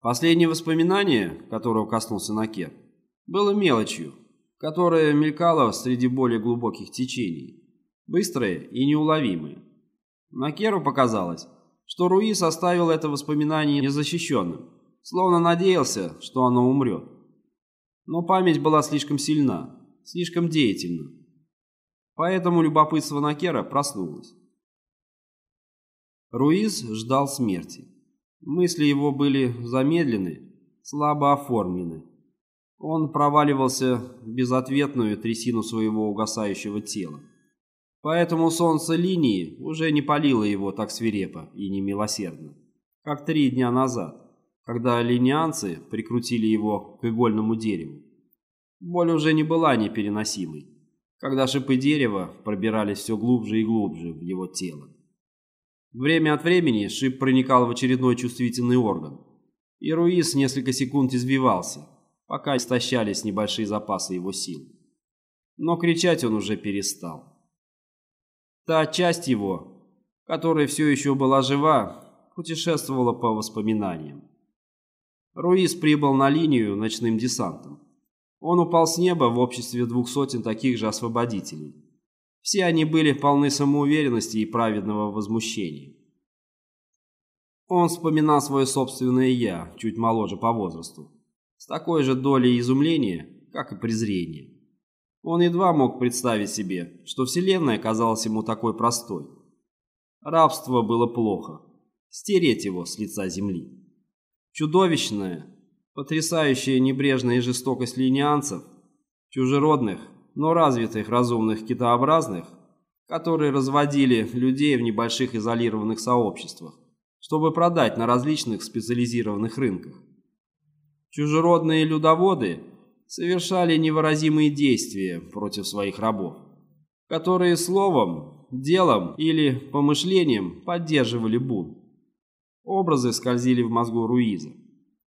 Последнее воспоминание, которого коснулся Накер, было мелочью, которая мелькала среди более глубоких течений, быстрое и неуловимое. Накеру показалось, что Руис оставил это воспоминание незащищенным, словно надеялся, что оно умрет. Но память была слишком сильна, слишком деятельна. Поэтому любопытство Накера проснулось. Руиз ждал смерти. Мысли его были замедлены, слабо оформлены. Он проваливался в безответную трясину своего угасающего тела. Поэтому солнце линии уже не палило его так свирепо и немилосердно, как три дня назад, когда линианцы прикрутили его к игольному дереву. Боль уже не была непереносимой, когда шипы дерева пробирались все глубже и глубже в его тело. Время от времени шип проникал в очередной чувствительный орган, и Руис несколько секунд извивался, пока истощались небольшие запасы его сил. Но кричать он уже перестал. Та часть его, которая все еще была жива, путешествовала по воспоминаниям. Руис прибыл на линию ночным десантом. Он упал с неба в обществе двух сотен таких же освободителей. Все они были полны самоуверенности и праведного возмущения. Он вспоминал свое собственное «я», чуть моложе по возрасту, с такой же долей изумления, как и презрения. Он едва мог представить себе, что Вселенная казалась ему такой простой. Рабство было плохо. Стереть его с лица земли. Чудовищная, потрясающая небрежная жестокость линианцев, чужеродных, но развитых разумных китообразных, которые разводили людей в небольших изолированных сообществах, чтобы продать на различных специализированных рынках. Чужеродные людоводы совершали невыразимые действия против своих рабов, которые словом, делом или помышлением поддерживали бунт. Образы скользили в мозгу Руиза.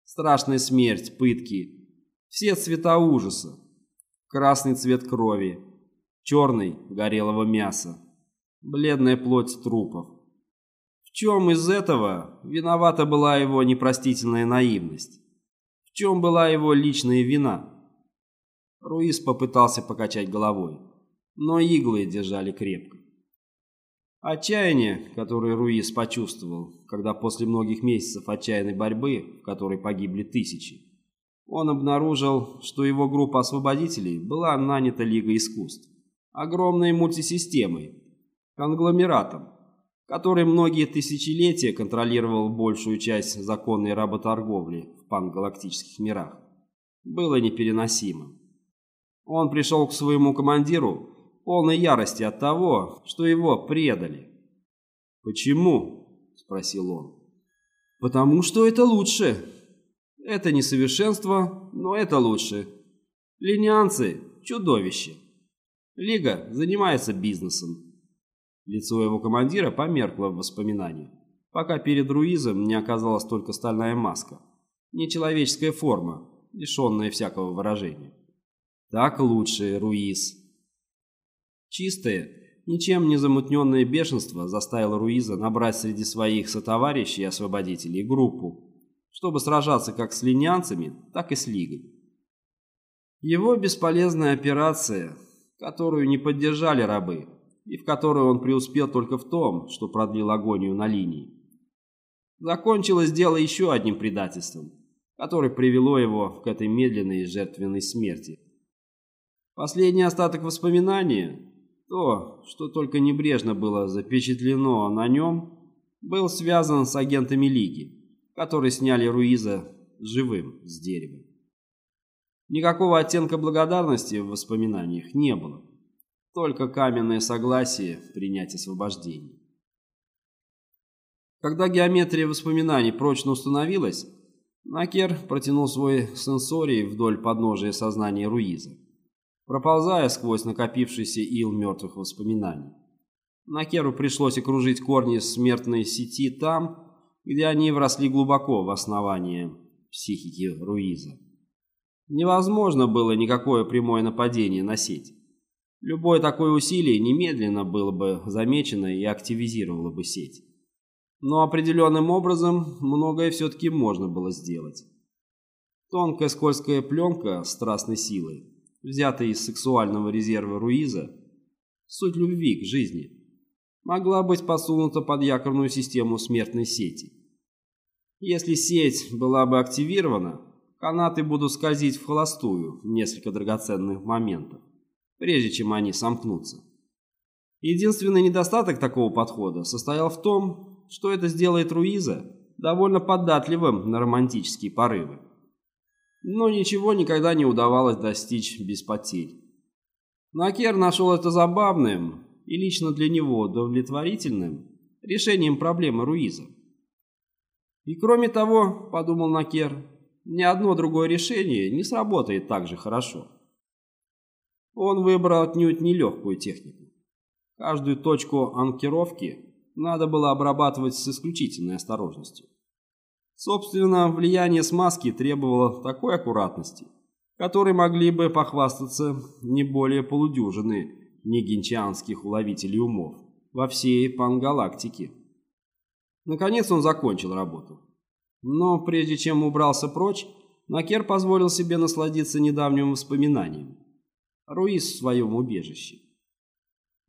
Страшная смерть, пытки, все цвета ужаса, красный цвет крови, черный горелого мяса, бледная плоть трупов. В чем из этого виновата была его непростительная наивность? В чем была его личная вина? Руис попытался покачать головой, но иглы держали крепко. Отчаяние, которое Руис почувствовал, когда после многих месяцев отчаянной борьбы, в которой погибли тысячи, он обнаружил, что его группа освободителей была нанята Лигой искусств, огромной мультисистемой, конгломератом, который многие тысячелетия контролировал большую часть законной работорговли в пангалактических мирах, было непереносимым. Он пришел к своему командиру полной ярости от того, что его предали. «Почему?» – спросил он. «Потому что это лучше. Это несовершенство, но это лучше. Линианцы – чудовище. Лига занимается бизнесом». Лицо его командира померкло в воспоминании, пока перед Руизом не оказалась только стальная маска, нечеловеческая форма, лишенная всякого выражения. Так лучше, Руиз. Чистое, ничем не замутненное бешенство заставило Руиза набрать среди своих сотоварищей и освободителей группу, чтобы сражаться как с линянцами, так и с Лигой. Его бесполезная операция, которую не поддержали рабы, и в которой он преуспел только в том, что продлил агонию на линии, закончилось дело еще одним предательством, которое привело его к этой медленной и жертвенной смерти. Последний остаток воспоминания, то, что только небрежно было запечатлено на нем, был связан с агентами Лиги, которые сняли Руиза живым с дерева. Никакого оттенка благодарности в воспоминаниях не было, только каменное согласие принять освобождение. Когда геометрия воспоминаний прочно установилась, Накер протянул свой сенсорий вдоль подножия сознания Руиза проползая сквозь накопившийся ил мертвых воспоминаний. Накеру пришлось окружить корни смертной сети там, где они вросли глубоко в основание психики Руиза. Невозможно было никакое прямое нападение на сеть. Любое такое усилие немедленно было бы замечено и активизировало бы сеть. Но определенным образом многое все-таки можно было сделать. Тонкая скользкая пленка страстной силой, взятая из сексуального резерва Руиза, суть любви к жизни, могла быть посунута под якорную систему смертной сети. Если сеть была бы активирована, канаты будут скользить в холостую несколько драгоценных моментов, прежде чем они сомкнутся. Единственный недостаток такого подхода состоял в том, что это сделает Руиза довольно податливым на романтические порывы. Но ничего никогда не удавалось достичь без потерь. Накер нашел это забавным и лично для него удовлетворительным решением проблемы Руиза. И кроме того, подумал Накер, ни одно другое решение не сработает так же хорошо. Он выбрал отнюдь нелегкую технику. Каждую точку анкировки надо было обрабатывать с исключительной осторожностью. Собственно, влияние смазки требовало такой аккуратности, которой могли бы похвастаться не более полудюжины негенчанских уловителей умов во всей пангалактике. Наконец он закончил работу. Но прежде чем убрался прочь, Накер позволил себе насладиться недавним воспоминанием. Руис в своем убежище.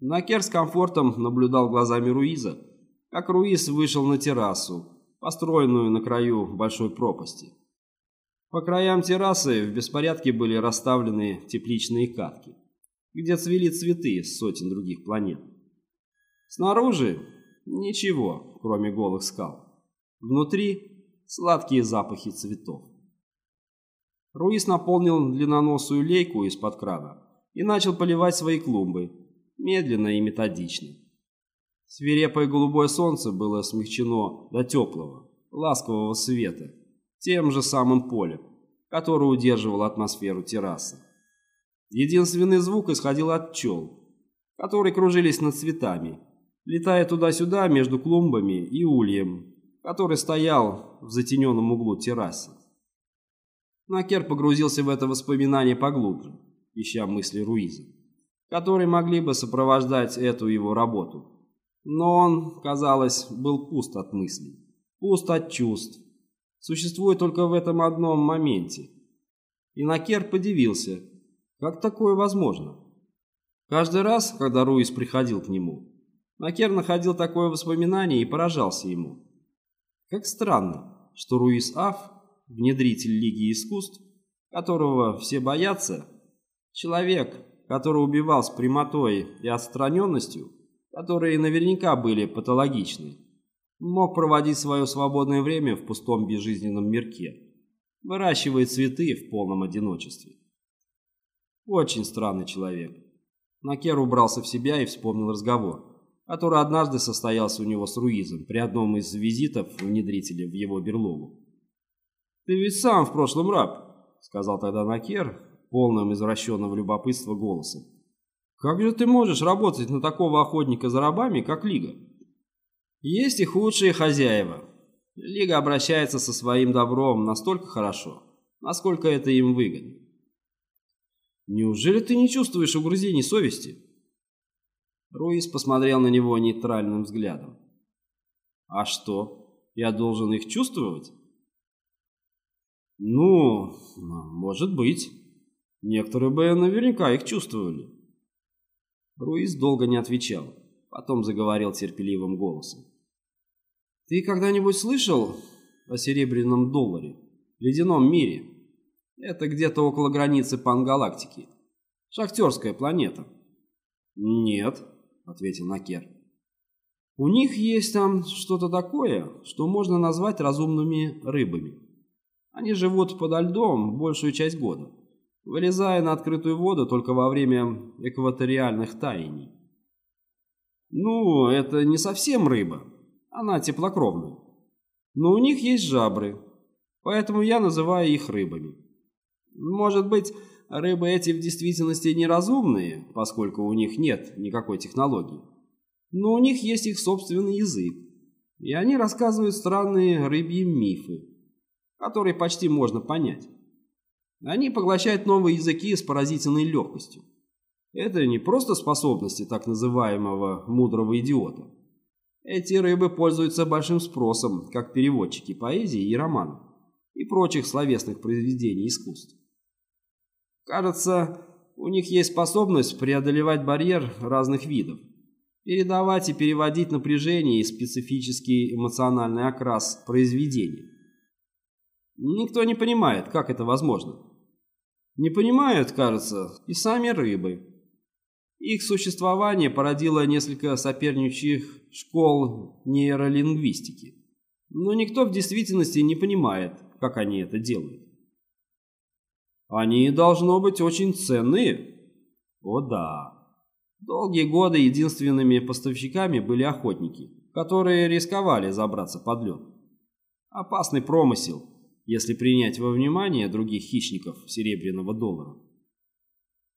Накер с комфортом наблюдал глазами Руиза, как Руиз вышел на террасу, построенную на краю большой пропасти. По краям террасы в беспорядке были расставлены тепличные катки, где цвели цветы с сотен других планет. Снаружи ничего, кроме голых скал. Внутри сладкие запахи цветов. Руис наполнил длинноносую лейку из-под крана и начал поливать свои клумбы, медленно и методично. Свирепое голубое солнце было смягчено до теплого, ласкового света, тем же самым полем, которое удерживало атмосферу террасы. Единственный звук исходил от пчел, которые кружились над цветами, летая туда-сюда между клумбами и ульем, который стоял в затененном углу террасы. Накер погрузился в это воспоминание поглубже, ища мысли Руиза которые могли бы сопровождать эту его работу. Но он, казалось, был пуст от мыслей, пуст от чувств. Существует только в этом одном моменте. И Накер подивился, как такое возможно. Каждый раз, когда Руис приходил к нему, Накер находил такое воспоминание и поражался ему. Как странно, что Руис Аф, внедритель Лиги искусств, которого все боятся, человек, который убивал с прямотой и отстраненностью, которые наверняка были патологичны, мог проводить свое свободное время в пустом безжизненном мирке, выращивая цветы в полном одиночестве. Очень странный человек. Накер убрался в себя и вспомнил разговор, который однажды состоялся у него с Руизом при одном из визитов внедрителя в его берлогу. «Ты ведь сам в прошлом раб», — сказал тогда Накер, полным извращенного любопытства голосом. «Как же ты можешь работать на такого охотника за рабами, как Лига?» «Есть и худшие хозяева. Лига обращается со своим добром настолько хорошо, насколько это им выгодно». «Неужели ты не чувствуешь угрызений совести?» Руис посмотрел на него нейтральным взглядом. «А что, я должен их чувствовать?» «Ну, может быть». Некоторые бы наверняка их чувствовали. Руис долго не отвечал, потом заговорил терпеливым голосом. «Ты когда-нибудь слышал о серебряном долларе, ледяном мире? Это где-то около границы пангалактики. Шахтерская планета». «Нет», — ответил Накер. «У них есть там что-то такое, что можно назвать разумными рыбами. Они живут подо льдом большую часть года вылезая на открытую воду только во время экваториальных таяний. Ну, это не совсем рыба, она теплокровная. Но у них есть жабры, поэтому я называю их рыбами. Может быть, рыбы эти в действительности неразумные, поскольку у них нет никакой технологии. Но у них есть их собственный язык, и они рассказывают странные рыбьи мифы, которые почти можно понять. Они поглощают новые языки с поразительной легкостью. Это не просто способности так называемого мудрого идиота. Эти рыбы пользуются большим спросом, как переводчики поэзии и романов и прочих словесных произведений искусств. Кажется, у них есть способность преодолевать барьер разных видов, передавать и переводить напряжение и специфический эмоциональный окрас произведения. Никто не понимает, как это возможно. Не понимают, кажется, и сами рыбы. Их существование породило несколько соперничающих школ нейролингвистики. Но никто в действительности не понимает, как они это делают. Они, должно быть, очень ценные. О да. Долгие годы единственными поставщиками были охотники, которые рисковали забраться под лед. Опасный промысел, если принять во внимание других хищников серебряного доллара.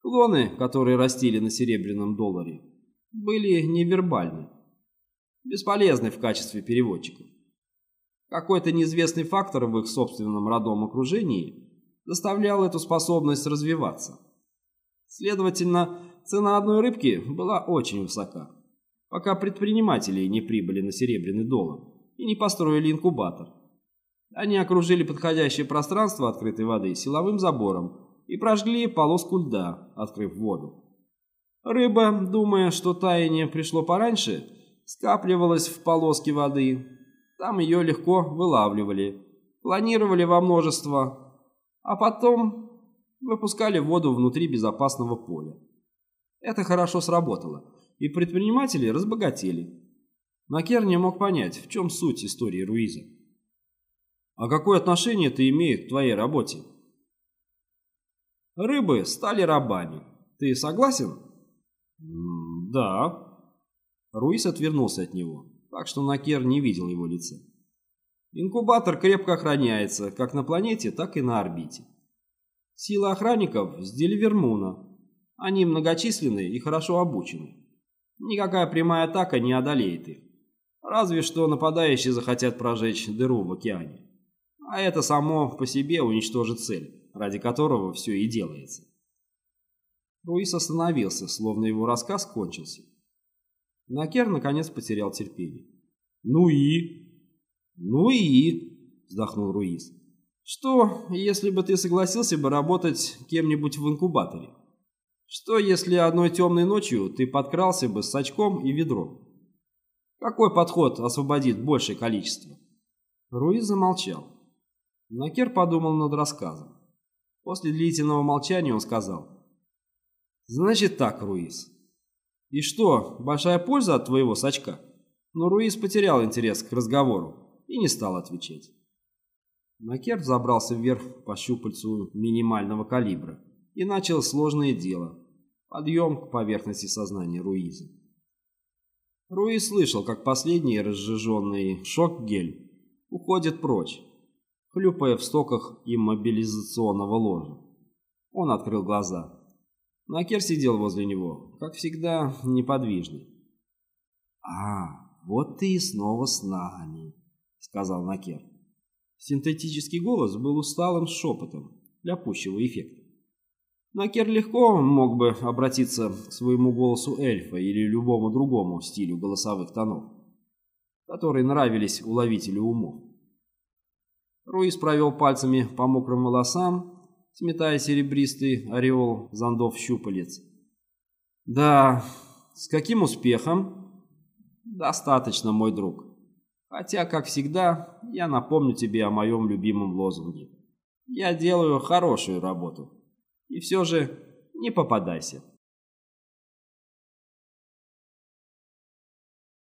Клоны, которые растили на серебряном долларе, были невербальны, бесполезны в качестве переводчиков. Какой-то неизвестный фактор в их собственном родном окружении заставлял эту способность развиваться. Следовательно, цена одной рыбки была очень высока, пока предприниматели не прибыли на серебряный доллар и не построили инкубатор. Они окружили подходящее пространство открытой воды силовым забором и прожгли полоску льда, открыв воду. Рыба, думая, что таяние пришло пораньше, скапливалась в полоске воды, там ее легко вылавливали, планировали во множество, а потом выпускали воду внутри безопасного поля. Это хорошо сработало, и предприниматели разбогатели. Накер не мог понять, в чем суть истории Руиза. «А какое отношение это имеет к твоей работе?» «Рыбы стали рабами. Ты согласен?» «Да». Руиз отвернулся от него так что Накер не видел его лица. Инкубатор крепко охраняется как на планете, так и на орбите. Сила охранников с Деливермуна. Они многочисленны и хорошо обучены. Никакая прямая атака не одолеет их. Разве что нападающие захотят прожечь дыру в океане. А это само по себе уничтожит цель, ради которого все и делается. Руис остановился, словно его рассказ кончился. Накер наконец потерял терпение. «Ну и?» «Ну и?» – вздохнул Руиз. «Что, если бы ты согласился бы работать кем-нибудь в инкубаторе? Что, если одной темной ночью ты подкрался бы с очком и ведром? Какой подход освободит большее количество?» Руиз замолчал. Накер подумал над рассказом. После длительного молчания он сказал. «Значит так, Руиз, «И что, большая польза от твоего сачка?» Но Руис потерял интерес к разговору и не стал отвечать. Макер забрался вверх по щупальцу минимального калибра и начал сложное дело – подъем к поверхности сознания Руиза. Руиз слышал, как последний разжиженный шок-гель уходит прочь, хлюпая в стоках иммобилизационного ложа. Он открыл глаза. Накер сидел возле него, как всегда, неподвижный. «А, вот ты и снова с нами», — сказал Накер. Синтетический голос был усталым шепотом для пущего эффекта. Накер легко мог бы обратиться к своему голосу эльфа или любому другому стилю голосовых тонов, которые нравились уловителю умов. Руис провел пальцами по мокрым волосам, сметая серебристый ореол зондов щупалец. «Да, с каким успехом?» «Достаточно, мой друг. Хотя, как всегда, я напомню тебе о моем любимом лозунге. Я делаю хорошую работу. И все же не попадайся».